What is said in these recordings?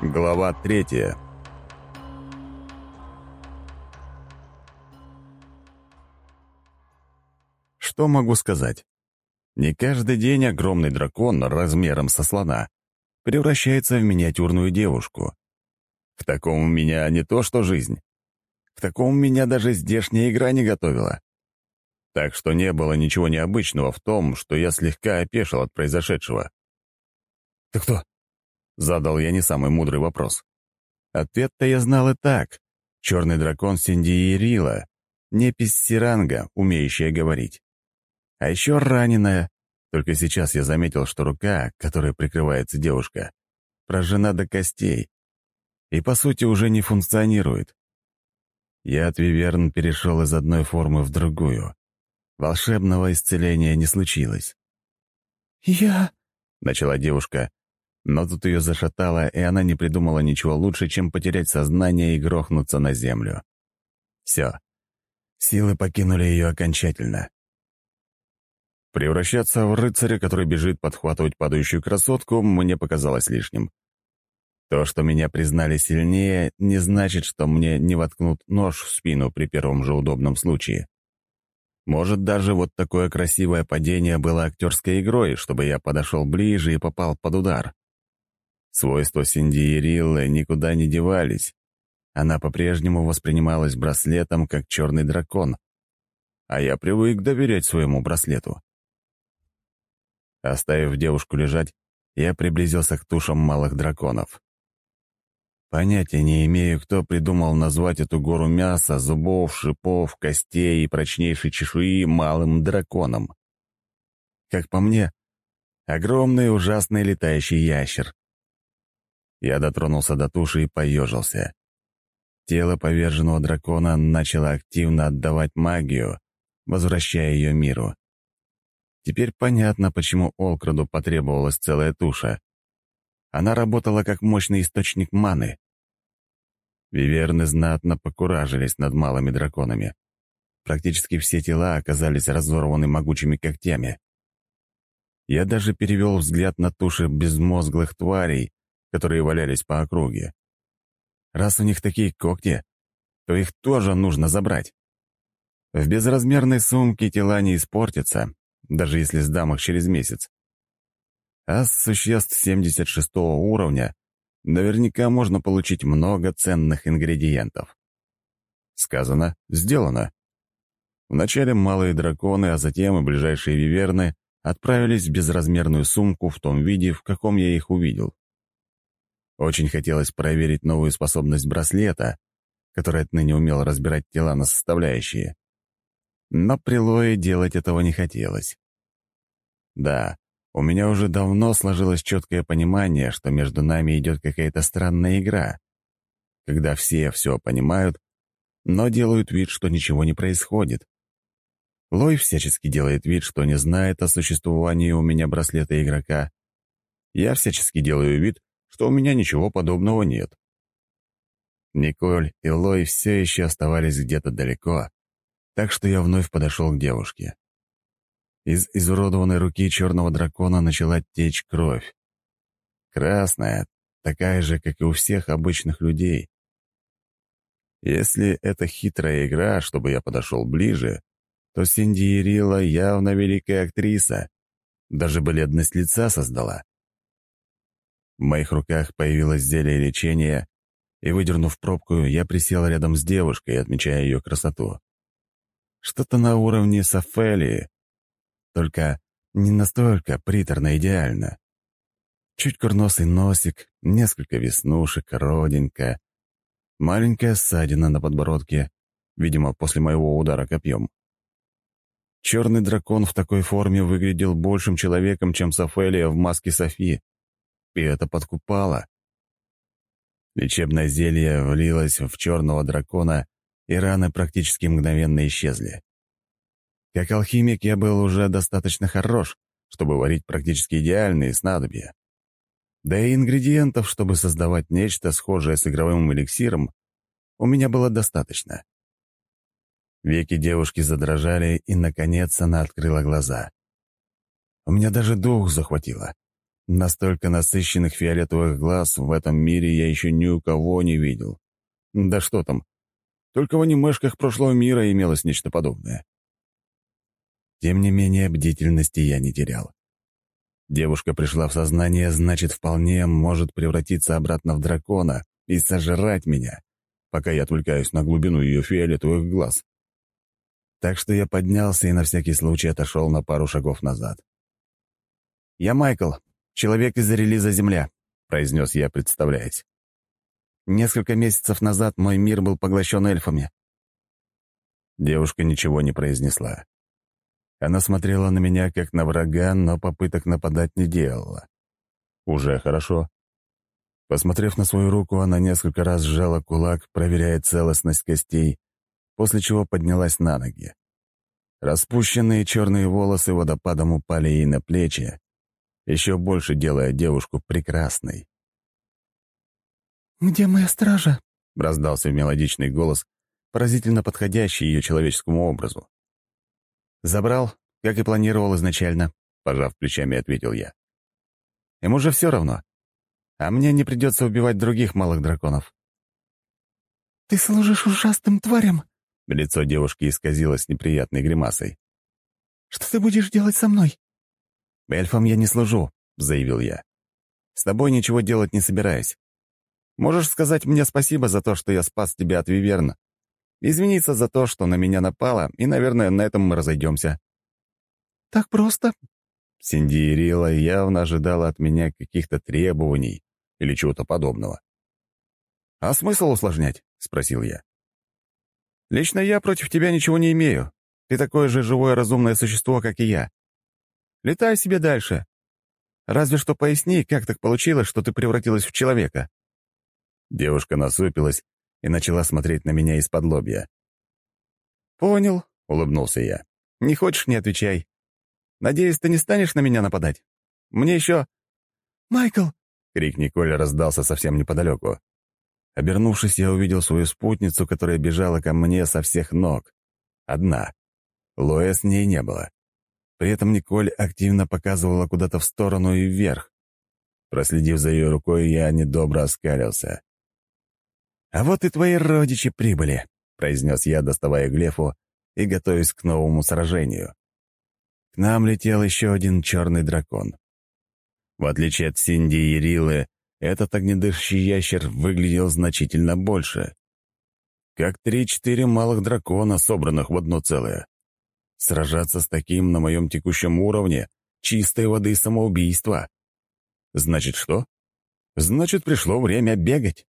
Глава третья. Что могу сказать? Не каждый день огромный дракон размером со слона превращается в миниатюрную девушку. В таком у меня не то что жизнь. В таком меня даже здешняя игра не готовила. Так что не было ничего необычного в том, что я слегка опешил от произошедшего. «Ты кто?» Задал я не самый мудрый вопрос. Ответ-то я знал и так. Черный дракон Синдиерила, непись Сиранга, умеющая говорить. А еще раненая. Только сейчас я заметил, что рука, которой прикрывается девушка, прожжена до костей и, по сути, уже не функционирует. Я от Виверн перешел из одной формы в другую. Волшебного исцеления не случилось. «Я...» — начала девушка, но тут ее зашатало, и она не придумала ничего лучше, чем потерять сознание и грохнуться на землю. Все. Силы покинули ее окончательно. Превращаться в рыцаря, который бежит подхватывать падающую красотку, мне показалось лишним. То, что меня признали сильнее, не значит, что мне не воткнут нож в спину при первом же удобном случае. Может, даже вот такое красивое падение было актерской игрой, чтобы я подошел ближе и попал под удар. Свойства Синдиериллы никуда не девались. Она по-прежнему воспринималась браслетом как черный дракон, а я привык доверять своему браслету. Оставив девушку лежать, я приблизился к тушам малых драконов. Понятия не имею, кто придумал назвать эту гору мяса, зубов, шипов, костей и прочнейшей чешуи малым драконом. Как по мне, огромный ужасный летающий ящер. Я дотронулся до туши и поежился. Тело поверженного дракона начало активно отдавать магию, возвращая ее миру. Теперь понятно, почему Олкраду потребовалась целая туша. Она работала как мощный источник маны. Виверны знатно покуражились над малыми драконами. Практически все тела оказались разорваны могучими когтями. Я даже перевел взгляд на туши безмозглых тварей, которые валялись по округе. Раз у них такие когти, то их тоже нужно забрать. В безразмерной сумке тела не испортятся, даже если сдам их через месяц. А с существ 76 уровня наверняка можно получить много ценных ингредиентов. Сказано, сделано. Вначале малые драконы, а затем и ближайшие виверны отправились в безразмерную сумку в том виде, в каком я их увидел. Очень хотелось проверить новую способность браслета, который отныне умел разбирать тела на составляющие. Но при Лое делать этого не хотелось. Да, у меня уже давно сложилось четкое понимание, что между нами идет какая-то странная игра, когда все все понимают, но делают вид, что ничего не происходит. Лой всячески делает вид, что не знает о существовании у меня браслета игрока. Я всячески делаю вид, что у меня ничего подобного нет. Николь и Лой все еще оставались где-то далеко, так что я вновь подошел к девушке. Из изуродованной руки черного дракона начала течь кровь. Красная, такая же, как и у всех обычных людей. Если это хитрая игра, чтобы я подошел ближе, то Синди Ирила явно великая актриса. Даже бледность лица создала. В моих руках появилось зелье лечения, и, выдернув пробку, я присел рядом с девушкой, отмечая ее красоту. Что-то на уровне Сафелии, только не настолько приторно идеально. Чуть курносый носик, несколько веснушек, родинка, маленькая ссадина на подбородке, видимо, после моего удара копьем. Черный дракон в такой форме выглядел большим человеком, чем Сафелия в маске Софи и это подкупало. Лечебное зелье влилось в черного дракона, и раны практически мгновенно исчезли. Как алхимик я был уже достаточно хорош, чтобы варить практически идеальные снадобья. Да и ингредиентов, чтобы создавать нечто схожее с игровым эликсиром, у меня было достаточно. Веки девушки задрожали, и, наконец, она открыла глаза. У меня даже дух захватило. Настолько насыщенных фиолетовых глаз в этом мире я еще ни у кого не видел. Да что там, только в анимешках прошлого мира имелось нечто подобное. Тем не менее, бдительности я не терял. Девушка пришла в сознание, значит, вполне может превратиться обратно в дракона и сожрать меня, пока я отвлекаюсь на глубину ее фиолетовых глаз. Так что я поднялся и на всякий случай отошел на пару шагов назад. «Я Майкл, человек из релиза «Земля», — произнес я, представляясь. «Несколько месяцев назад мой мир был поглощен эльфами». Девушка ничего не произнесла. Она смотрела на меня как на врага, но попыток нападать не делала. Уже хорошо. Посмотрев на свою руку, она несколько раз сжала кулак, проверяя целостность костей, после чего поднялась на ноги. Распущенные черные волосы водопадом упали ей на плечи, еще больше делая девушку прекрасной. «Где моя стража?» — раздался мелодичный голос, поразительно подходящий ее человеческому образу. «Забрал, как и планировал изначально», — пожав плечами, ответил я. «Ему же все равно. А мне не придется убивать других малых драконов». «Ты служишь ужасным тварям!» Лицо девушки исказилось неприятной гримасой. «Что ты будешь делать со мной?» «Эльфам я не служу», — заявил я. «С тобой ничего делать не собираюсь. Можешь сказать мне спасибо за то, что я спас тебя от Виверна извиниться за то, что на меня напало, и, наверное, на этом мы разойдемся». «Так просто?» Синди Ирила явно ожидала от меня каких-то требований или чего-то подобного. «А смысл усложнять?» — спросил я. «Лично я против тебя ничего не имею. Ты такое же живое разумное существо, как и я. Летай себе дальше. Разве что поясни, как так получилось, что ты превратилась в человека». Девушка насупилась и начала смотреть на меня из-под лобья. «Понял», — улыбнулся я. «Не хочешь — не отвечай. Надеюсь, ты не станешь на меня нападать? Мне еще...» «Майкл!» — крик Николь раздался совсем неподалеку. Обернувшись, я увидел свою спутницу, которая бежала ко мне со всех ног. Одна. Лоя с ней не было. При этом Николь активно показывала куда-то в сторону и вверх. Проследив за ее рукой, я недобро оскалился. «А вот и твои родичи прибыли», — произнес я, доставая Глефу и готовясь к новому сражению. К нам летел еще один черный дракон. В отличие от Синди и Рилы, этот огнедышащий ящер выглядел значительно больше. Как три-четыре малых дракона, собранных в одно целое. Сражаться с таким на моем текущем уровне — чистой воды самоубийство. Значит, что? Значит, пришло время бегать.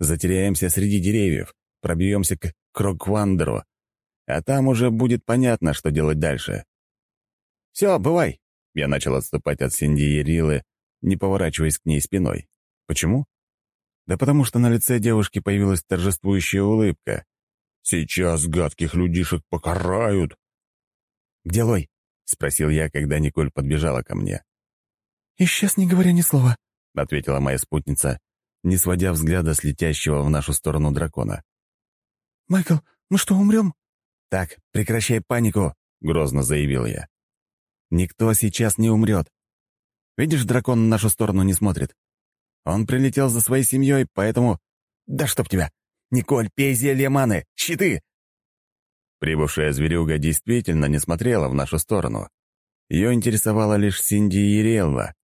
Затеряемся среди деревьев, пробьемся к Кроквандеру, а там уже будет понятно, что делать дальше. «Все, бывай!» Я начал отступать от Синди и Рилы, не поворачиваясь к ней спиной. Почему? Да потому что на лице девушки появилась торжествующая улыбка. «Сейчас гадких людишек покарают!» «Где Лой?» — спросил я, когда Николь подбежала ко мне. «Исчез, не говоря ни слова», — ответила моя спутница, не сводя взгляда с летящего в нашу сторону дракона. «Майкл, мы что, умрем?» «Так, прекращай панику», — грозно заявил я. «Никто сейчас не умрет. Видишь, дракон на нашу сторону не смотрит. Он прилетел за своей семьей, поэтому... Да чтоб тебя! Николь, пей зелье маны! Щиты!» Прибывшая зверюга действительно не смотрела в нашу сторону. Ее интересовала лишь Синди и Релла,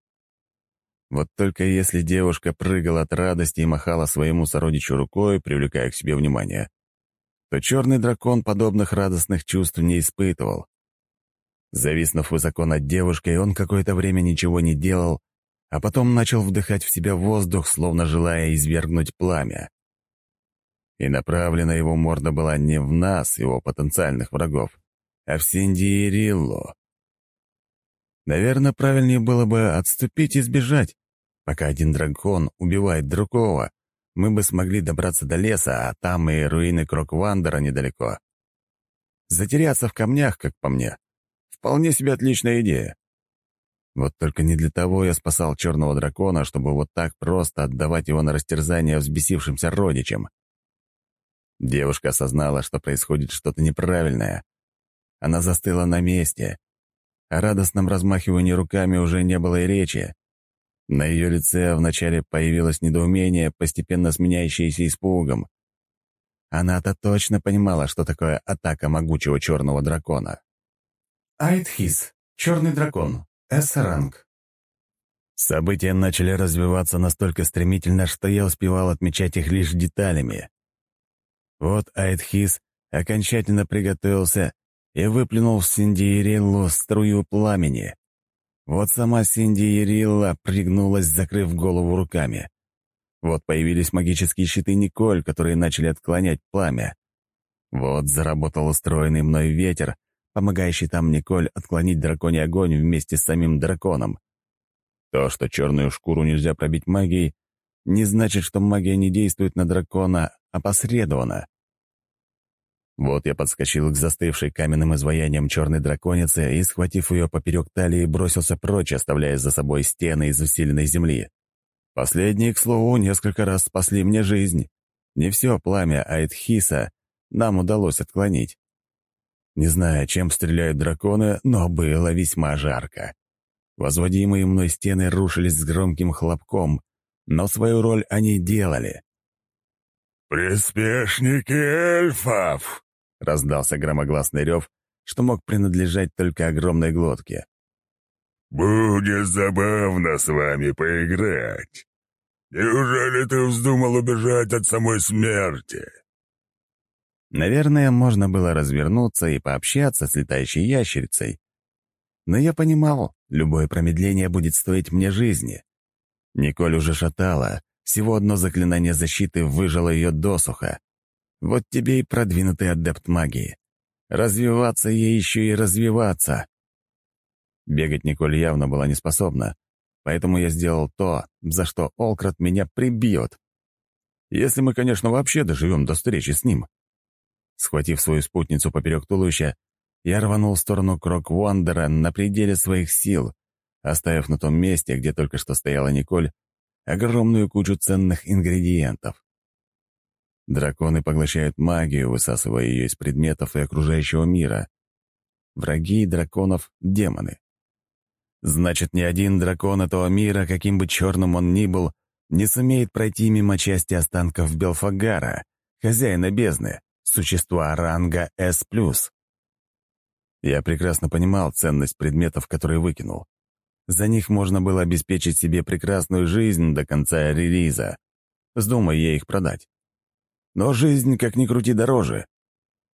вот только если девушка прыгала от радости и махала своему сородичу рукой, привлекая к себе внимание, то черный дракон подобных радостных чувств не испытывал. Зависнув высоко над девушкой, он какое-то время ничего не делал, а потом начал вдыхать в себя воздух, словно желая извергнуть пламя. И направлена его морда была не в нас, его потенциальных врагов, а в Синди и Риллу. Наверное, правильнее было бы отступить и сбежать, Пока один дракон убивает другого, мы бы смогли добраться до леса, а там и руины Кроквандера недалеко. Затеряться в камнях, как по мне, вполне себе отличная идея. Вот только не для того я спасал черного дракона, чтобы вот так просто отдавать его на растерзание взбесившимся родичам. Девушка осознала, что происходит что-то неправильное. Она застыла на месте. О радостном размахивании руками уже не было и речи. На ее лице вначале появилось недоумение, постепенно сменяющееся испугом. Она-то точно понимала, что такое атака могучего черного дракона. Айтхис, черный дракон, С-ранг. События начали развиваться настолько стремительно, что я успевал отмечать их лишь деталями. Вот Айтхис окончательно приготовился и выплюнул в Синдиериллу струю пламени. Вот сама Синдиерилла пригнулась, закрыв голову руками. Вот появились магические щиты Николь, которые начали отклонять пламя. Вот заработал устроенный мной ветер, помогающий там Николь отклонить драконий огонь вместе с самим драконом. То, что черную шкуру нельзя пробить магией, не значит, что магия не действует на дракона опосредованно. Вот я подскочил к застывшей каменным изваяниям черной драконицы и, схватив ее поперек талии, бросился прочь, оставляя за собой стены из усиленной земли. Последние, к слову, несколько раз спасли мне жизнь. Не все пламя Айтхиса нам удалось отклонить. Не знаю, чем стреляют драконы, но было весьма жарко. Возводимые мной стены рушились с громким хлопком, но свою роль они делали. «Приспешники эльфов!» — раздался громогласный рев, что мог принадлежать только огромной глотке. «Будет забавно с вами поиграть. Неужели ты вздумал убежать от самой смерти?» Наверное, можно было развернуться и пообщаться с летающей ящерицей. Но я понимал, любое промедление будет стоить мне жизни. Николь уже шатала, всего одно заклинание защиты выжило ее досуха. Вот тебе и продвинутый адепт магии. Развиваться ей еще и развиваться. Бегать Николь явно была не способна, поэтому я сделал то, за что Олкрат меня прибьет. Если мы, конечно, вообще доживем до встречи с ним. Схватив свою спутницу поперек туловища, я рванул в сторону Крок Уандера на пределе своих сил, оставив на том месте, где только что стояла Николь, огромную кучу ценных ингредиентов. Драконы поглощают магию, высасывая ее из предметов и окружающего мира. Враги драконов — демоны. Значит, ни один дракон этого мира, каким бы черным он ни был, не сумеет пройти мимо части останков Белфагара, хозяина бездны, существа ранга S+. Я прекрасно понимал ценность предметов, которые выкинул. За них можно было обеспечить себе прекрасную жизнь до конца релиза. Вздумай я их продать. Но жизнь, как ни крути, дороже.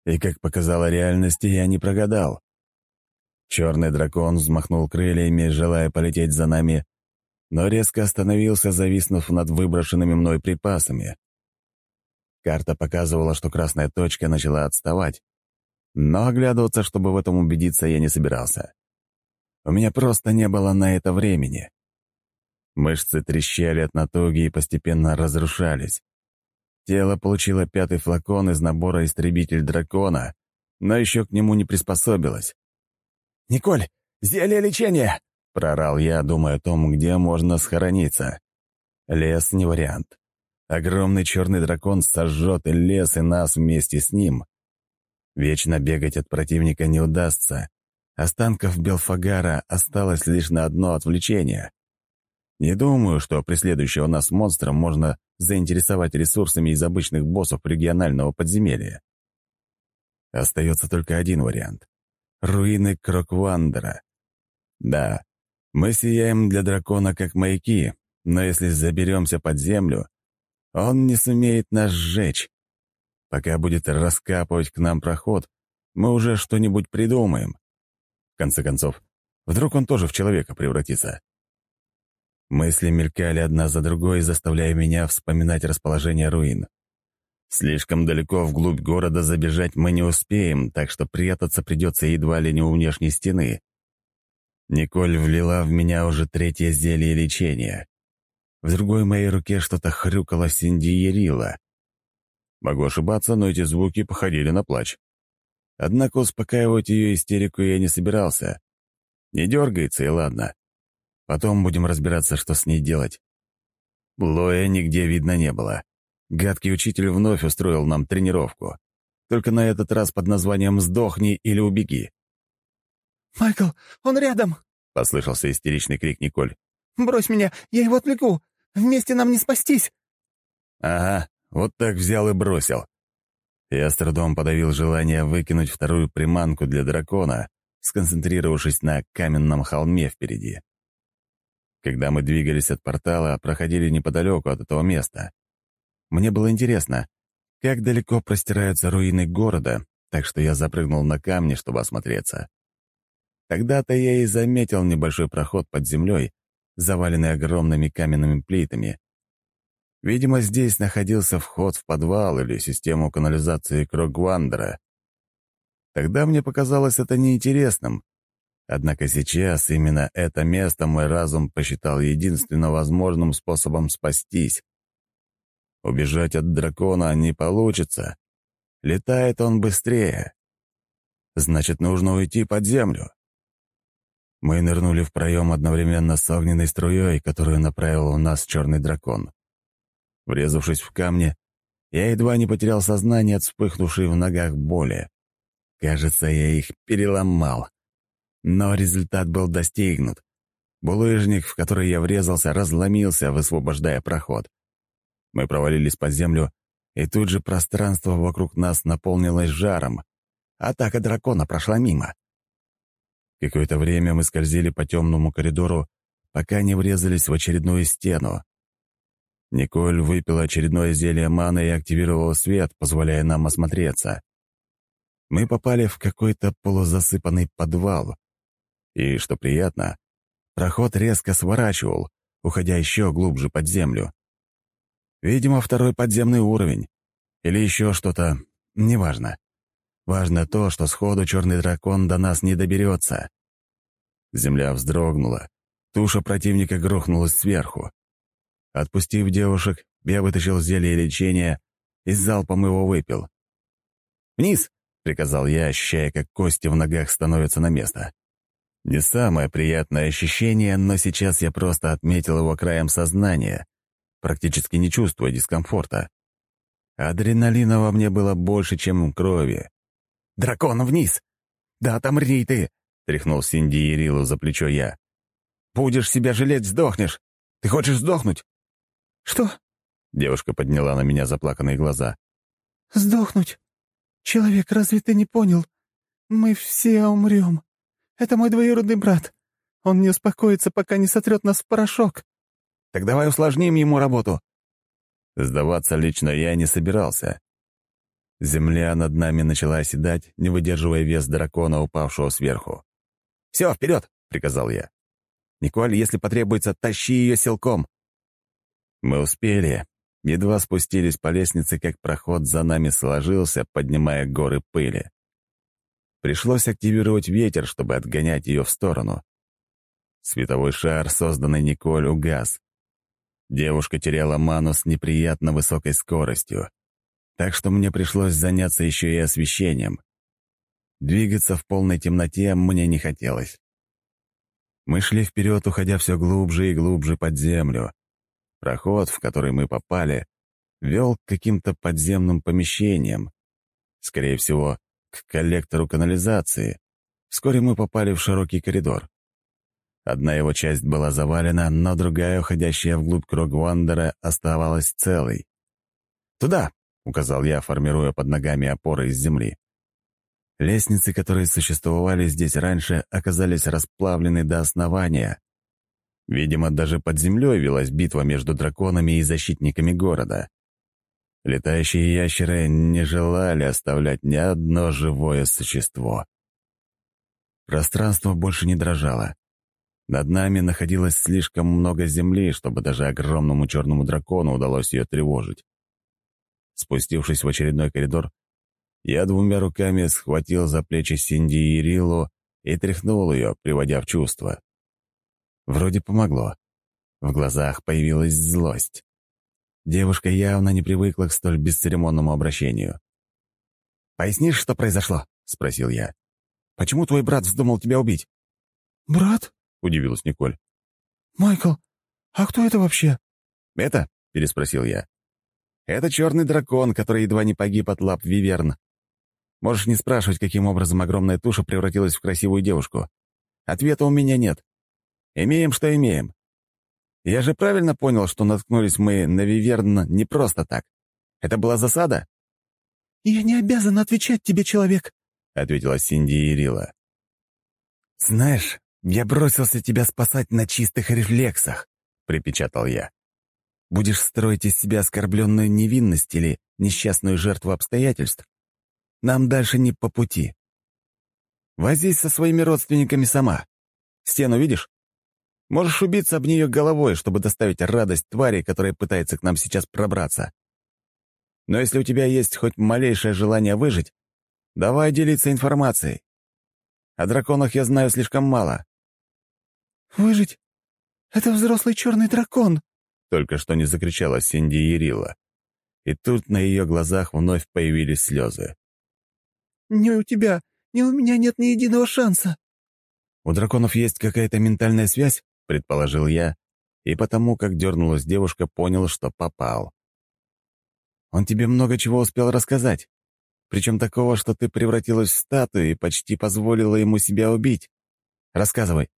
И, как показала реальность, я не прогадал. Черный дракон взмахнул крыльями, желая полететь за нами, но резко остановился, зависнув над выброшенными мной припасами. Карта показывала, что красная точка начала отставать, но оглядываться, чтобы в этом убедиться, я не собирался. У меня просто не было на это времени. Мышцы трещали от натуги и постепенно разрушались. Тело получило пятый флакон из набора «Истребитель дракона», но еще к нему не приспособилось. «Николь, зелье лечения!» — прорал я, думая о том, где можно схорониться. Лес — не вариант. Огромный черный дракон сожжет и лес, и нас вместе с ним. Вечно бегать от противника не удастся, Останков Белфагара осталось лишь на одно отвлечение. Не думаю, что преследующего нас монстра можно заинтересовать ресурсами из обычных боссов регионального подземелья. Остается только один вариант — руины Кроквандера. Да, мы сияем для дракона как маяки, но если заберемся под землю, он не сумеет нас сжечь. Пока будет раскапывать к нам проход, мы уже что-нибудь придумаем. В конце концов, вдруг он тоже в человека превратится. Мысли мелькали одна за другой, заставляя меня вспоминать расположение руин. Слишком далеко вглубь города забежать мы не успеем, так что прятаться придется едва ли не у внешней стены. Николь влила в меня уже третье зелье лечения. В другой моей руке что-то хрюкало Синдиерила. Могу ошибаться, но эти звуки походили на плач. Однако успокаивать ее истерику я не собирался. Не дергается, и ладно. Потом будем разбираться, что с ней делать. Лоя нигде видно не было. Гадкий учитель вновь устроил нам тренировку. Только на этот раз под названием «Сдохни или убеги». «Майкл, он рядом!» — послышался истеричный крик Николь. Брось меня, я его отвлеку! Вместе нам не спастись!» «Ага, вот так взял и бросил». Я с трудом подавил желание выкинуть вторую приманку для дракона, сконцентрировавшись на каменном холме впереди. Когда мы двигались от портала, проходили неподалеку от этого места. Мне было интересно, как далеко простираются руины города, так что я запрыгнул на камни, чтобы осмотреться. Тогда-то я и заметил небольшой проход под землей, заваленный огромными каменными плитами. Видимо, здесь находился вход в подвал или систему канализации Крогвандера. Тогда мне показалось это неинтересным. Однако сейчас именно это место мой разум посчитал единственно возможным способом спастись. Убежать от дракона не получится. Летает он быстрее. Значит, нужно уйти под землю. Мы нырнули в проем одновременно с огненной струей, которую направил у нас черный дракон. Врезавшись в камни, я едва не потерял сознание от вспыхнувшей в ногах боли. Кажется, я их переломал. Но результат был достигнут. Булыжник, в который я врезался, разломился, высвобождая проход. Мы провалились под землю, и тут же пространство вокруг нас наполнилось жаром. Атака дракона прошла мимо. Какое-то время мы скользили по темному коридору, пока не врезались в очередную стену. Николь выпила очередное зелье маны и активировала свет, позволяя нам осмотреться. Мы попали в какой-то полузасыпанный подвал. И, что приятно, проход резко сворачивал, уходя еще глубже под землю. Видимо, второй подземный уровень. Или еще что-то, неважно. Важно то, что сходу черный дракон до нас не доберется. Земля вздрогнула. Туша противника грохнулась сверху. Отпустив девушек, я вытащил зелье лечения и залпом его выпил. «Вниз!» — приказал я, ощущая, как кости в ногах становятся на место. Не самое приятное ощущение, но сейчас я просто отметил его краем сознания, практически не чувствуя дискомфорта. Адреналина во мне было больше, чем крови. «Дракон, вниз!» «Да отомри ты!» — тряхнул Синди и Рилу за плечо я. «Будешь себя жалеть, сдохнешь! Ты хочешь сдохнуть?» «Что?» — девушка подняла на меня заплаканные глаза. «Сдохнуть? Человек, разве ты не понял? Мы все умрем. Это мой двоюродный брат. Он не успокоится, пока не сотрет нас в порошок». «Так давай усложним ему работу». Сдаваться лично я не собирался. Земля над нами начала оседать, не выдерживая вес дракона, упавшего сверху. «Все, вперед!» — приказал я. «Николь, если потребуется, тащи ее силком!» Мы успели. Едва спустились по лестнице, как проход за нами сложился, поднимая горы пыли. Пришлось активировать ветер, чтобы отгонять ее в сторону. Световой шар, созданный Николь, угас. Девушка теряла ману с неприятно высокой скоростью так что мне пришлось заняться еще и освещением. Двигаться в полной темноте мне не хотелось. Мы шли вперед, уходя все глубже и глубже под землю. Проход, в который мы попали, вел к каким-то подземным помещениям. Скорее всего, к коллектору канализации. Вскоре мы попали в широкий коридор. Одна его часть была завалена, но другая, уходящая вглубь Крогвандера, оставалась целой. «Туда!» указал я, формируя под ногами опоры из земли. Лестницы, которые существовали здесь раньше, оказались расплавлены до основания. Видимо, даже под землей велась битва между драконами и защитниками города. Летающие ящеры не желали оставлять ни одно живое существо. Пространство больше не дрожало. Над нами находилось слишком много земли, чтобы даже огромному черному дракону удалось ее тревожить. Спустившись в очередной коридор, я двумя руками схватил за плечи Синди и Рилу и тряхнул ее, приводя в чувство. Вроде помогло. В глазах появилась злость. Девушка явно не привыкла к столь бесцеремонному обращению. «Пояснишь, что произошло?» — спросил я. «Почему твой брат вздумал тебя убить?» «Брат?» — удивилась Николь. «Майкл, а кто это вообще?» «Это?» — переспросил я. Это черный дракон, который едва не погиб от лап Виверн. Можешь не спрашивать, каким образом огромная туша превратилась в красивую девушку. Ответа у меня нет. Имеем, что имеем. Я же правильно понял, что наткнулись мы на Виверн не просто так. Это была засада?» «Я не обязан отвечать тебе, человек», — ответила Синди Ирила. «Знаешь, я бросился тебя спасать на чистых рефлексах», — припечатал я. «Будешь строить из себя оскорбленную невинность или несчастную жертву обстоятельств? Нам дальше не по пути. Возись со своими родственниками сама. Стену видишь? Можешь убиться об нее головой, чтобы доставить радость твари, которая пытается к нам сейчас пробраться. Но если у тебя есть хоть малейшее желание выжить, давай делиться информацией. О драконах я знаю слишком мало». «Выжить? Это взрослый черный дракон!» Только что не закричала Синди Ярила. И тут на ее глазах вновь появились слезы. «Ни у тебя, ни у меня нет ни единого шанса!» «У драконов есть какая-то ментальная связь?» — предположил я, и потому, как дернулась девушка, понял, что попал. «Он тебе много чего успел рассказать. Причем такого, что ты превратилась в статую и почти позволила ему себя убить. Рассказывай».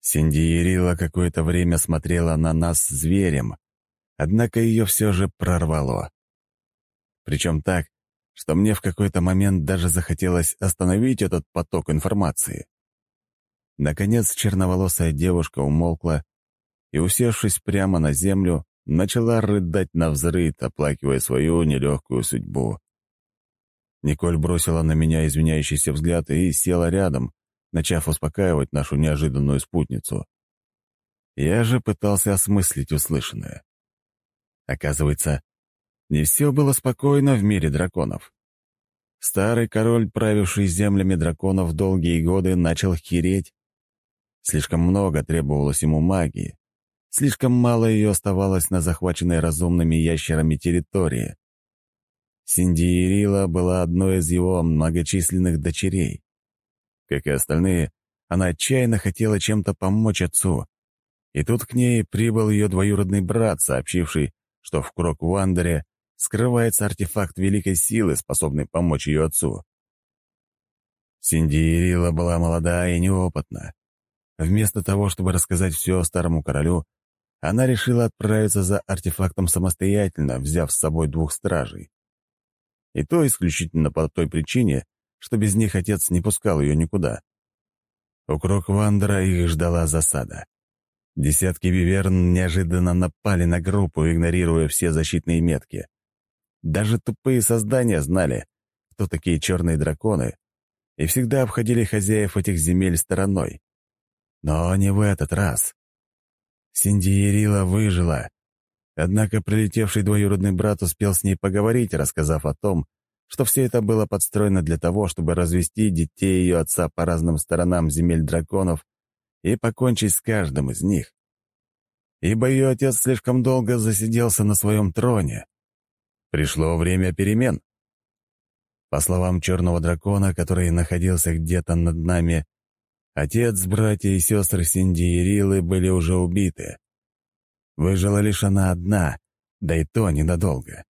Синди Ярила какое-то время смотрела на нас зверем, однако ее все же прорвало. Причем так, что мне в какой-то момент даже захотелось остановить этот поток информации. Наконец черноволосая девушка умолкла и, усевшись прямо на землю, начала рыдать на взрыв, оплакивая свою нелегкую судьбу. Николь бросила на меня извиняющийся взгляд и села рядом, начав успокаивать нашу неожиданную спутницу. Я же пытался осмыслить услышанное. Оказывается, не все было спокойно в мире драконов. Старый король, правивший землями драконов долгие годы, начал хереть. Слишком много требовалось ему магии. Слишком мало ее оставалось на захваченной разумными ящерами территории. Синдиерила была одной из его многочисленных дочерей. Как и остальные, она отчаянно хотела чем-то помочь отцу. И тут к ней прибыл ее двоюродный брат, сообщивший, что в Крок-Вандере скрывается артефакт великой силы, способный помочь ее отцу. Синдиерила была молода и неопытна. Вместо того, чтобы рассказать все старому королю, она решила отправиться за артефактом самостоятельно, взяв с собой двух стражей. И то исключительно по той причине, что без них отец не пускал ее никуда. У Кроквандера их ждала засада. Десятки виверн неожиданно напали на группу, игнорируя все защитные метки. Даже тупые создания знали, кто такие черные драконы, и всегда обходили хозяев этих земель стороной. Но не в этот раз. Синдиерила выжила, однако прилетевший двоюродный брат успел с ней поговорить, рассказав о том, что все это было подстроено для того, чтобы развести детей ее отца по разным сторонам земель драконов и покончить с каждым из них. Ибо ее отец слишком долго засиделся на своем троне. Пришло время перемен. По словам черного дракона, который находился где-то над нами, отец, братья и сестры Синди и Рилы были уже убиты. Выжила лишь она одна, да и то ненадолго.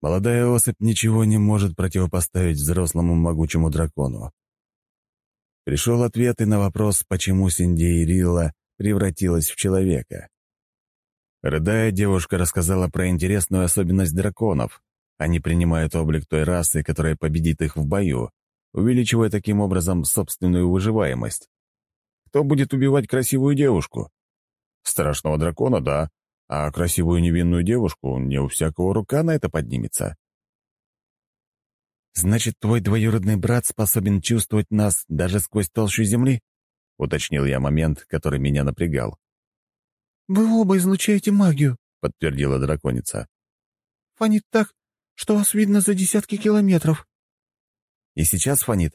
Молодая особь ничего не может противопоставить взрослому могучему дракону. Пришел ответ и на вопрос, почему Синди Ирила превратилась в человека. Рыдая, девушка рассказала про интересную особенность драконов. Они принимают облик той расы, которая победит их в бою, увеличивая таким образом собственную выживаемость. Кто будет убивать красивую девушку? Страшного дракона, да, а красивую невинную девушку не у всякого рука на это поднимется. «Значит, твой двоюродный брат способен чувствовать нас даже сквозь толщу земли?» — уточнил я момент, который меня напрягал. «Вы оба излучаете магию», — подтвердила драконица. «Фонит так, что вас видно за десятки километров». «И сейчас фонит?»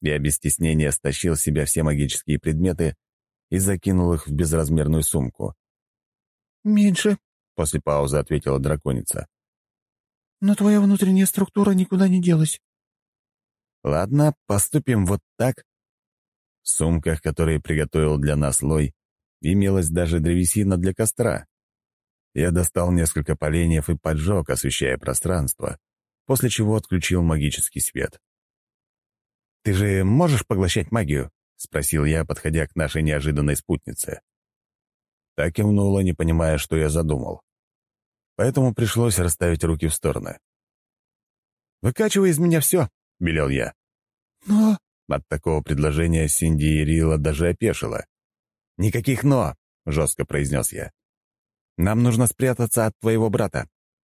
Я без стеснения стащил с себя все магические предметы и закинул их в безразмерную сумку. «Меньше», — после паузы ответила драконица. Но твоя внутренняя структура никуда не делась. Ладно, поступим вот так. В сумках, которые приготовил для нас Лой, имелась даже древесина для костра. Я достал несколько поленьев и поджег, освещая пространство, после чего отключил магический свет. «Ты же можешь поглощать магию?» — спросил я, подходя к нашей неожиданной спутнице. Так кивнула, не понимая, что я задумал. Поэтому пришлось расставить руки в стороны. «Выкачивай из меня все», — велел я. «Но...» От такого предложения Синди и Рила даже опешила. «Никаких «но», — жестко произнес я. «Нам нужно спрятаться от твоего брата.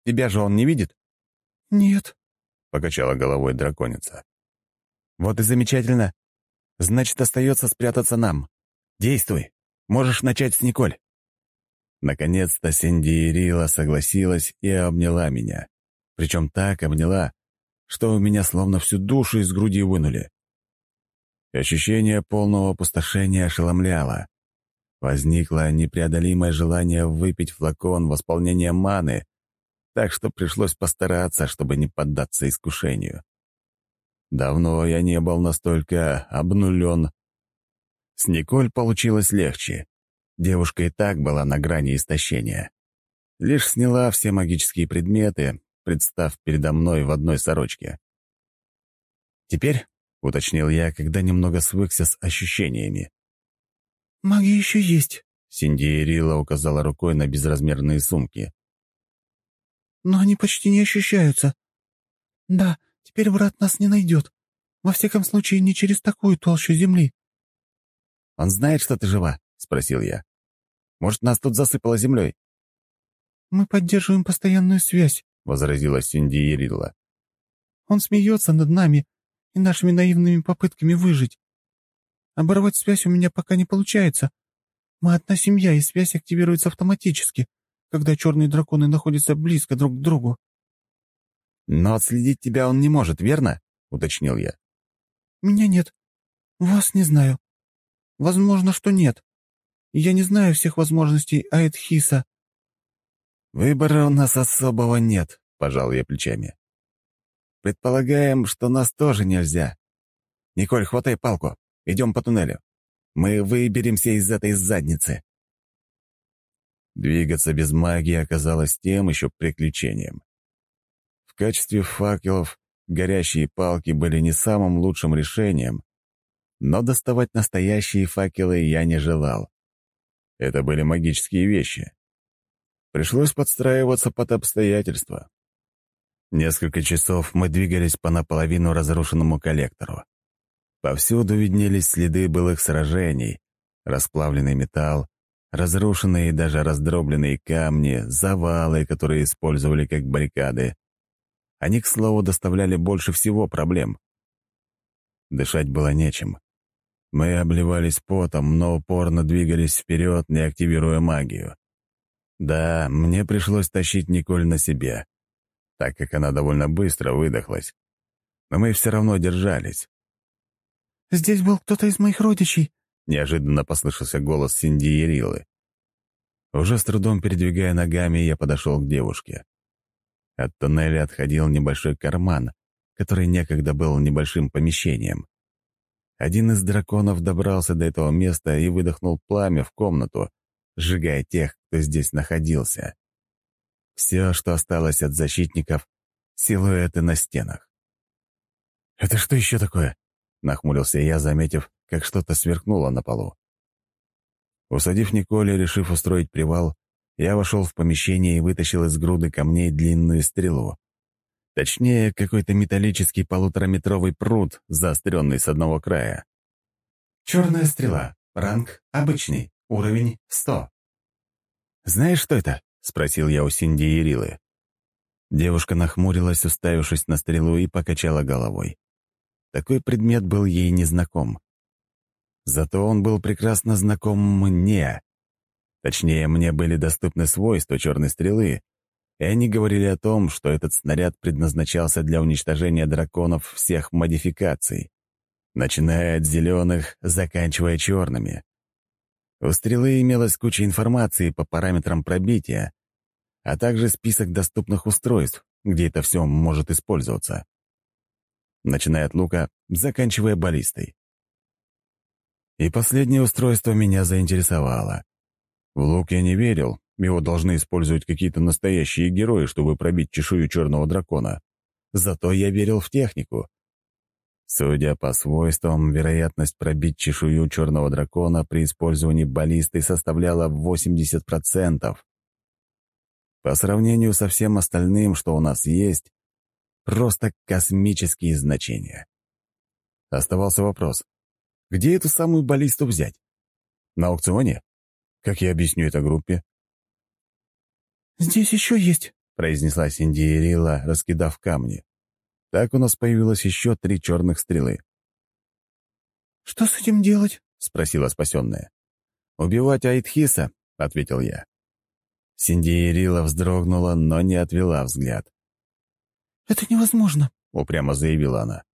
Тебя же он не видит?» «Нет», — покачала головой драконица. «Вот и замечательно. Значит, остается спрятаться нам. Действуй. Можешь начать с Николь». Наконец-то Синди и Рила согласилась и обняла меня. Причем так обняла, что у меня словно всю душу из груди вынули. Ощущение полного опустошения ошеломляло. Возникло непреодолимое желание выпить флакон восполнения маны, так что пришлось постараться, чтобы не поддаться искушению. Давно я не был настолько обнулен. С Николь получилось легче. Девушка и так была на грани истощения. Лишь сняла все магические предметы, представ передо мной в одной сорочке. «Теперь», — уточнил я, когда немного свыкся с ощущениями. «Маги еще есть», — Синди Рила указала рукой на безразмерные сумки. «Но они почти не ощущаются. Да, теперь врат нас не найдет. Во всяком случае, не через такую толщу земли». «Он знает, что ты жива?» — спросил я. «Может, нас тут засыпало землей?» «Мы поддерживаем постоянную связь», — возразила Синди Ерилла. «Он смеется над нами и нашими наивными попытками выжить. Оборвать связь у меня пока не получается. Мы одна семья, и связь активируется автоматически, когда черные драконы находятся близко друг к другу». «Но отследить тебя он не может, верно?» — уточнил я. «Меня нет. Вас не знаю. Возможно, что нет. Я не знаю всех возможностей Аэдхиса». «Выбора у нас особого нет», — пожал я плечами. «Предполагаем, что нас тоже нельзя. Николь, хватай палку. Идем по туннелю. Мы выберемся из этой задницы». Двигаться без магии оказалось тем еще приключением. Качестве факелов горящие палки были не самым лучшим решением, но доставать настоящие факелы я не желал. Это были магические вещи. Пришлось подстраиваться под обстоятельства. Несколько часов мы двигались по наполовину разрушенному коллектору. Повсюду виднелись следы былых сражений, расплавленный металл, разрушенные и даже раздробленные камни, завалы, которые использовали как баррикады. Они, к слову, доставляли больше всего проблем. Дышать было нечем. Мы обливались потом, но упорно двигались вперед, не активируя магию. Да, мне пришлось тащить Николь на себе, так как она довольно быстро выдохлась. Но мы все равно держались. «Здесь был кто-то из моих родичей», — неожиданно послышался голос Синди и Рилы. Уже с трудом передвигая ногами, я подошел к девушке. От тоннеля отходил небольшой карман, который некогда был небольшим помещением. Один из драконов добрался до этого места и выдохнул пламя в комнату, сжигая тех, кто здесь находился. Все, что осталось от защитников — силуэты на стенах. «Это что еще такое?» — нахмурился я, заметив, как что-то сверкнуло на полу. Усадив Николя, решив устроить привал, я вошел в помещение и вытащил из груды камней длинную стрелу. Точнее, какой-то металлический полутораметровый пруд, заостренный с одного края. «Черная стрела. Ранг обычный. Уровень 100». «Знаешь, что это?» — спросил я у Синди и Рилы. Девушка нахмурилась, уставившись на стрелу, и покачала головой. Такой предмет был ей незнаком. Зато он был прекрасно знаком мне. Точнее, мне были доступны свойства черной стрелы, и они говорили о том, что этот снаряд предназначался для уничтожения драконов всех модификаций, начиная от зеленых, заканчивая черными. У стрелы имелась куча информации по параметрам пробития, а также список доступных устройств, где это все может использоваться. Начиная от лука, заканчивая баллистой. И последнее устройство меня заинтересовало. В лук я не верил, его должны использовать какие-то настоящие герои, чтобы пробить чешую черного дракона. Зато я верил в технику. Судя по свойствам, вероятность пробить чешую черного дракона при использовании баллисты составляла 80%. По сравнению со всем остальным, что у нас есть, просто космические значения. Оставался вопрос, где эту самую баллисту взять? На аукционе? Как я объясню это группе? «Здесь еще есть», — произнесла Синдиерила, раскидав камни. Так у нас появилось еще три черных стрелы. «Что с этим делать?» — спросила спасенная. «Убивать Айтхиса», — ответил я. Синдиерила вздрогнула, но не отвела взгляд. «Это невозможно», — упрямо заявила она.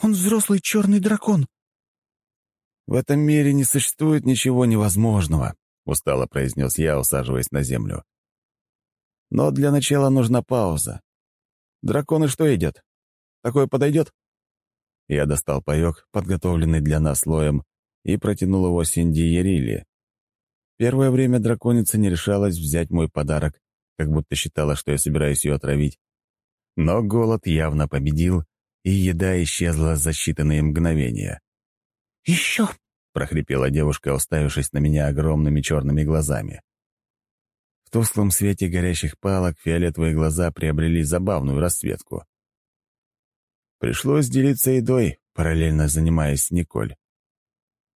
«Он взрослый черный дракон». «В этом мире не существует ничего невозможного», — устало произнес я, усаживаясь на землю. Но для начала нужна пауза. Драконы что едят? Такое подойдет?» Я достал паёк, подготовленный для нас слоем, и протянул его Синди Ярили. Первое время драконица не решалась взять мой подарок, как будто считала, что я собираюсь ее отравить. Но голод явно победил, и еда исчезла за считанные мгновения. «Еще!» — прохрипела девушка, уставившись на меня огромными черными глазами. В тусклом свете горящих палок фиолетовые глаза приобрели забавную расцветку. Пришлось делиться едой, параллельно занимаясь Николь.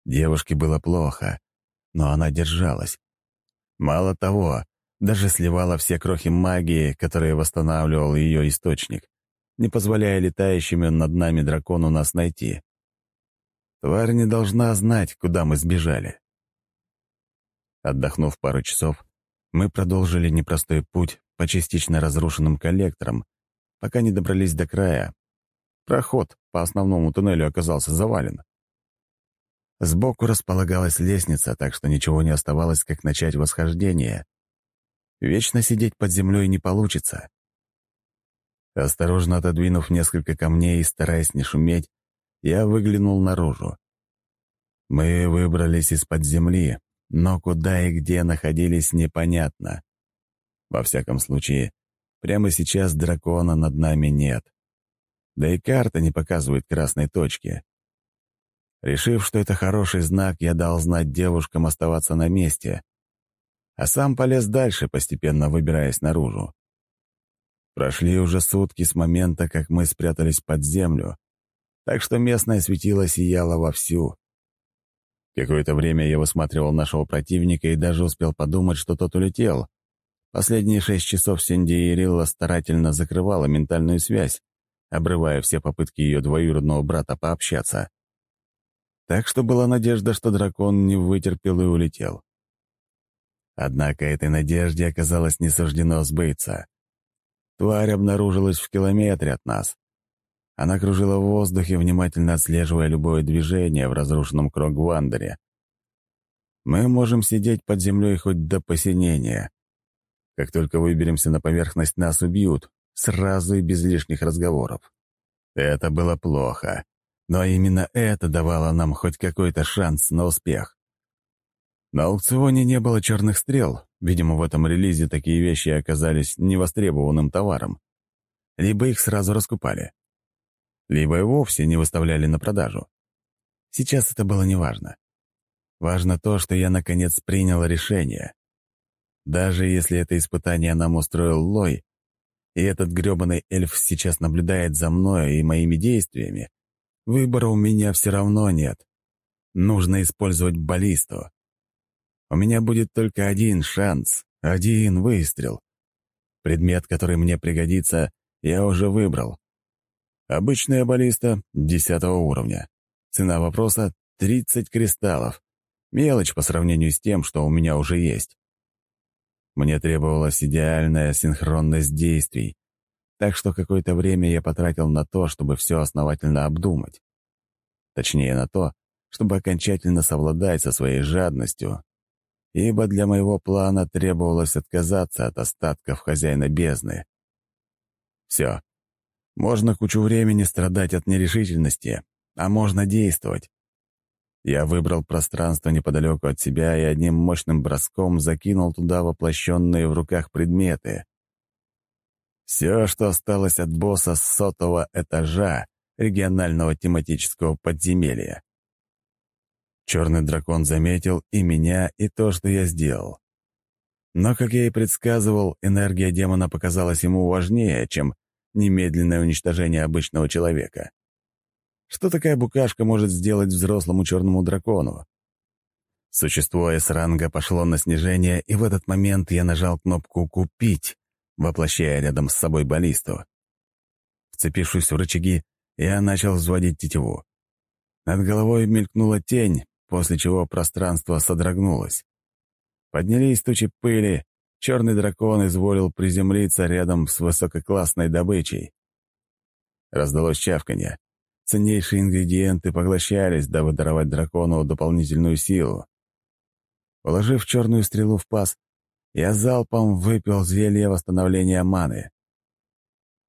Девушке было плохо, но она держалась. Мало того, даже сливала все крохи магии, которые восстанавливал ее источник, не позволяя летающему над нами дракону нас найти. Тварь не должна знать, куда мы сбежали. Отдохнув пару часов, мы продолжили непростой путь по частично разрушенным коллекторам, пока не добрались до края. Проход по основному туннелю оказался завален. Сбоку располагалась лестница, так что ничего не оставалось, как начать восхождение. Вечно сидеть под землей не получится. Осторожно отодвинув несколько камней и стараясь не шуметь, я выглянул наружу. Мы выбрались из-под земли, но куда и где находились, непонятно. Во всяком случае, прямо сейчас дракона над нами нет. Да и карта не показывает красной точки. Решив, что это хороший знак, я дал знать девушкам оставаться на месте, а сам полез дальше, постепенно выбираясь наружу. Прошли уже сутки с момента, как мы спрятались под землю, так что местное светило сияло вовсю. Какое-то время я высматривал нашего противника и даже успел подумать, что тот улетел. Последние шесть часов Синди и Рилла старательно закрывала ментальную связь, обрывая все попытки ее двоюродного брата пообщаться. Так что была надежда, что дракон не вытерпел и улетел. Однако этой надежде оказалось не суждено сбыться. Тварь обнаружилась в километре от нас. Она кружила в воздухе, внимательно отслеживая любое движение в разрушенном Крогвандере. Мы можем сидеть под землей хоть до посинения. Как только выберемся на поверхность, нас убьют, сразу и без лишних разговоров. Это было плохо, но именно это давало нам хоть какой-то шанс на успех. На аукционе не было черных стрел, видимо, в этом релизе такие вещи оказались невостребованным товаром. Либо их сразу раскупали либо и вовсе не выставляли на продажу. Сейчас это было неважно. Важно то, что я наконец принял решение. Даже если это испытание нам устроил Лой, и этот грёбаный эльф сейчас наблюдает за мной и моими действиями, выбора у меня все равно нет. Нужно использовать баллисту. У меня будет только один шанс, один выстрел. Предмет, который мне пригодится, я уже выбрал. Обычная баллиста десятого уровня. Цена вопроса — 30 кристаллов. Мелочь по сравнению с тем, что у меня уже есть. Мне требовалась идеальная синхронность действий, так что какое-то время я потратил на то, чтобы все основательно обдумать. Точнее, на то, чтобы окончательно совладать со своей жадностью, ибо для моего плана требовалось отказаться от остатков хозяина бездны. Все, можно кучу времени страдать от нерешительности, а можно действовать. Я выбрал пространство неподалеку от себя и одним мощным броском закинул туда воплощенные в руках предметы. Все, что осталось от босса с сотого этажа, регионального тематического подземелья. Черный дракон заметил и меня, и то, что я сделал. Но, как я и предсказывал, энергия демона показалась ему важнее, чем немедленное уничтожение обычного человека. Что такая букашка может сделать взрослому черному дракону? Существо С-ранга пошло на снижение, и в этот момент я нажал кнопку «Купить», воплощая рядом с собой баллисту. Вцепившись в рычаги, я начал взводить тетиву. Над головой мелькнула тень, после чего пространство содрогнулось. Поднялись тучи пыли, черный дракон изволил приземлиться рядом с высококлассной добычей. Раздалось чавканье. Ценнейшие ингредиенты поглощались, дабы даровать дракону дополнительную силу. Положив черную стрелу в паз, я залпом выпил зелье восстановления маны.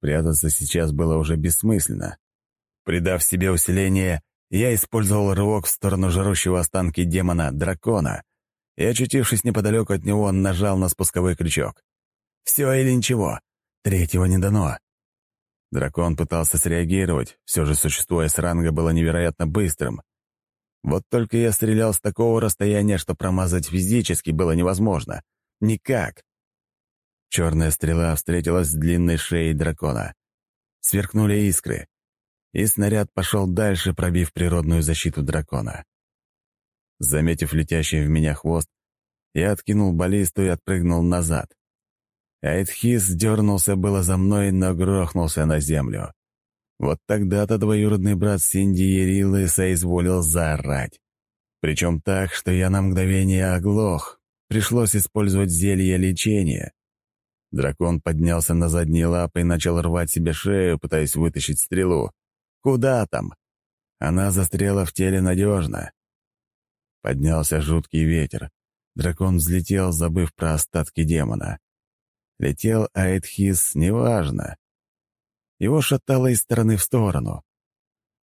Прятаться сейчас было уже бессмысленно. Придав себе усиление, я использовал рывок в сторону жрущего останки демона, дракона, и, очутившись неподалеку от него, нажал на спусковой крючок. Все или ничего. Третьего не дано. Дракон пытался среагировать, все же существо с ранга было невероятно быстрым. Вот только я стрелял с такого расстояния, что промазать физически было невозможно. Никак. Черная стрела встретилась с длинной шеей дракона. Сверкнули искры, и снаряд пошел дальше, пробив природную защиту дракона. Заметив летящий в меня хвост, я откинул баллисту и отпрыгнул назад. Айтхис дернулся было за мной, но грохнулся на землю. Вот тогда-то двоюродный брат Синди Ерилы соизволил заорать. Причем так, что я на мгновение оглох. Пришлось использовать зелье лечения. Дракон поднялся на задние лапы и начал рвать себе шею, пытаясь вытащить стрелу. Куда там? Она застряла в теле надежно. Поднялся жуткий ветер. Дракон взлетел, забыв про остатки демона. Летел Аэдхис, неважно. Его шатало из стороны в сторону.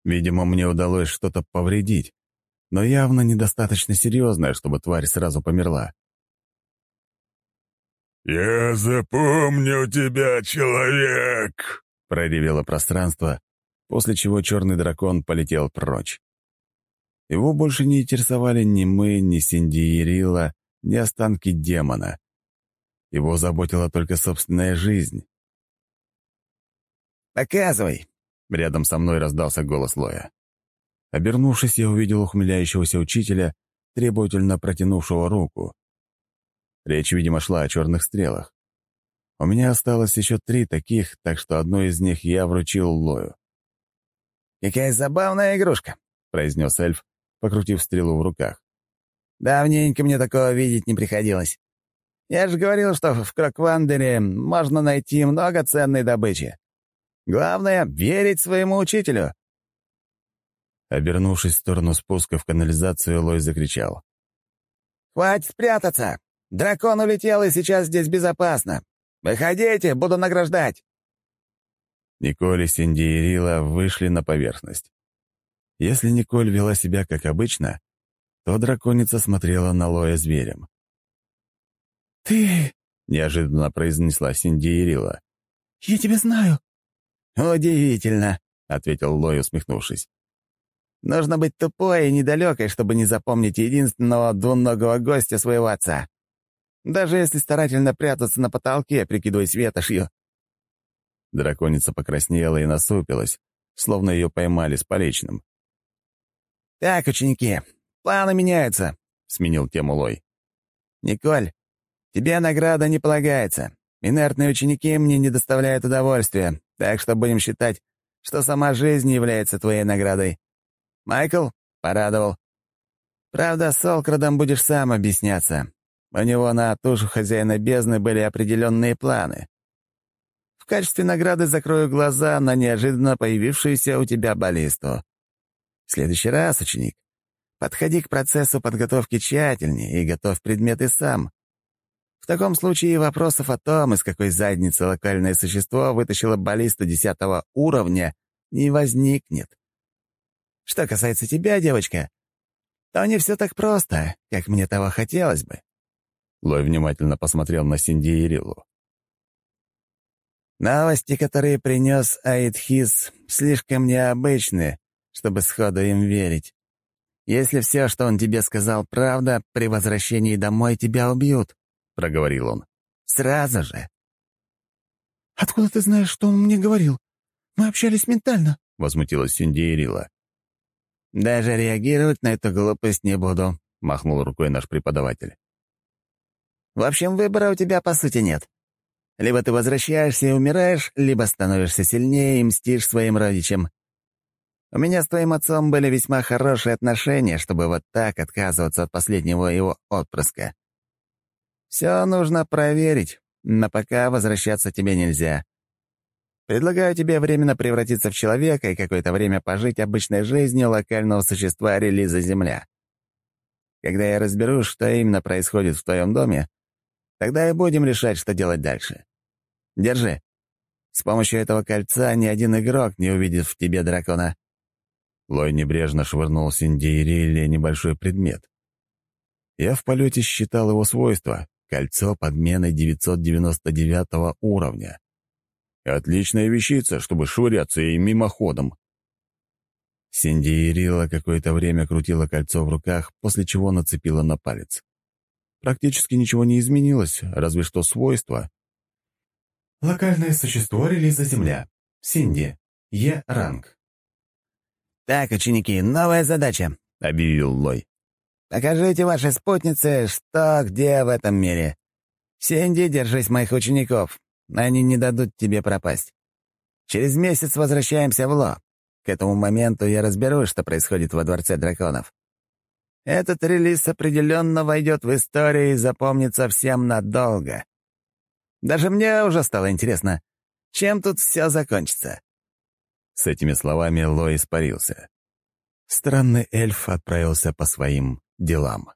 Видимо, мне удалось что-то повредить, но явно недостаточно серьезное, чтобы тварь сразу померла. «Я запомню тебя, человек!» — проревело пространство, после чего черный дракон полетел прочь. Его больше не интересовали ни мы, ни Синди и Рила, ни останки демона. Его заботила только собственная жизнь. «Показывай!» — рядом со мной раздался голос Лоя. Обернувшись, я увидел ухмыляющегося учителя, требовательно протянувшего руку. Речь, видимо, шла о черных стрелах. У меня осталось еще три таких, так что одну из них я вручил Лою. «Какая забавная игрушка!» — произнес эльф, покрутив стрелу в руках. «Давненько мне такого видеть не приходилось. Я же говорил, что в Кроквандере можно найти много ценной добычи. Главное — верить своему учителю». Обернувшись в сторону спуска в канализацию, Лой закричал. «Хватит прятаться! Дракон улетел, и сейчас здесь безопасно. Выходите, буду награждать!» Николь, Синди и Рила вышли на поверхность. Если Николь вела себя как обычно, то драконица смотрела на Лоя зверем. «Ты...» — неожиданно произнесла Синди и Рила. «Я тебя знаю. «Удивительно», — ответил Лой, усмехнувшись. «Нужно быть тупой и недалекой, чтобы не запомнить единственного двуногого гостя своего отца. Даже если старательно прятаться на потолке, прикидываясь ветошью». Драконица покраснела и насупилась, словно ее поймали с поличным. «Так, ученики, планы меняются», — сменил тему Лой. «Николь, тебе награда не полагается. Инертные ученики мне не доставляют удовольствия, так что будем считать, что сама жизнь является твоей наградой. Майкл порадовал. Правда, с Олкрадом будешь сам объясняться. У него на тушу хозяина бездны были определенные планы. В качестве награды закрою глаза на неожиданно появившуюся у тебя баллисту. В следующий раз, ученик, подходи к процессу подготовки тщательнее и готовь предметы сам. В таком случае вопросов о том, из какой задницы локальное существо вытащило баллисту десятого уровня, не возникнет. Что касается тебя, девочка, то не все так просто, как мне того хотелось бы. Лой внимательно посмотрел на Синди и Риллу. Новости, которые принес Аидхис, слишком необычны, чтобы сходу им верить. Если все, что он тебе сказал, правда, при возвращении домой тебя убьют», — проговорил он. «Сразу же». «Откуда ты знаешь, что он мне говорил? Мы общались ментально», — возмутилась Синдиерила. «Даже реагировать на эту глупость не буду», — махнул рукой наш преподаватель. «В общем, выбора у тебя, по сути, нет. Либо ты возвращаешься и умираешь, либо становишься сильнее и мстишь своим родичам. У меня с твоим отцом были весьма хорошие отношения, чтобы вот так отказываться от последнего его отпрыска. Все нужно проверить, но пока возвращаться тебе нельзя. Предлагаю тебе временно превратиться в человека и какое-то время пожить обычной жизнью локального существа релиза Земля. Когда я разберусь, что именно происходит в твоем доме, тогда и будем решать, что делать дальше. Держи. С помощью этого кольца ни один игрок не увидит в тебе дракона. Лой небрежно швырнул Синдейрилле небольшой предмет. Я в полете считал его свойства — кольцо подмены 999 уровня. Отличная вещица, чтобы швыряться ей мимоходом. Синди Ирила какое-то время крутила кольцо в руках, после чего нацепила на палец. Практически ничего не изменилось, разве что свойства. Локальное существо релиза Земля. Синди. Е-ранг. «Так, ученики, новая задача», — объявил Лой. «Покажите вашей спутнице, что где в этом мире. Синди, держись моих учеников. Они не дадут тебе пропасть. Через месяц возвращаемся в Ло. К этому моменту я разберусь, что происходит во Дворце Драконов. Этот релиз определенно войдет в историю и запомнится всем надолго. Даже мне уже стало интересно, чем тут все закончится». С этими словами Ло испарился. Странный эльф отправился по своим делам.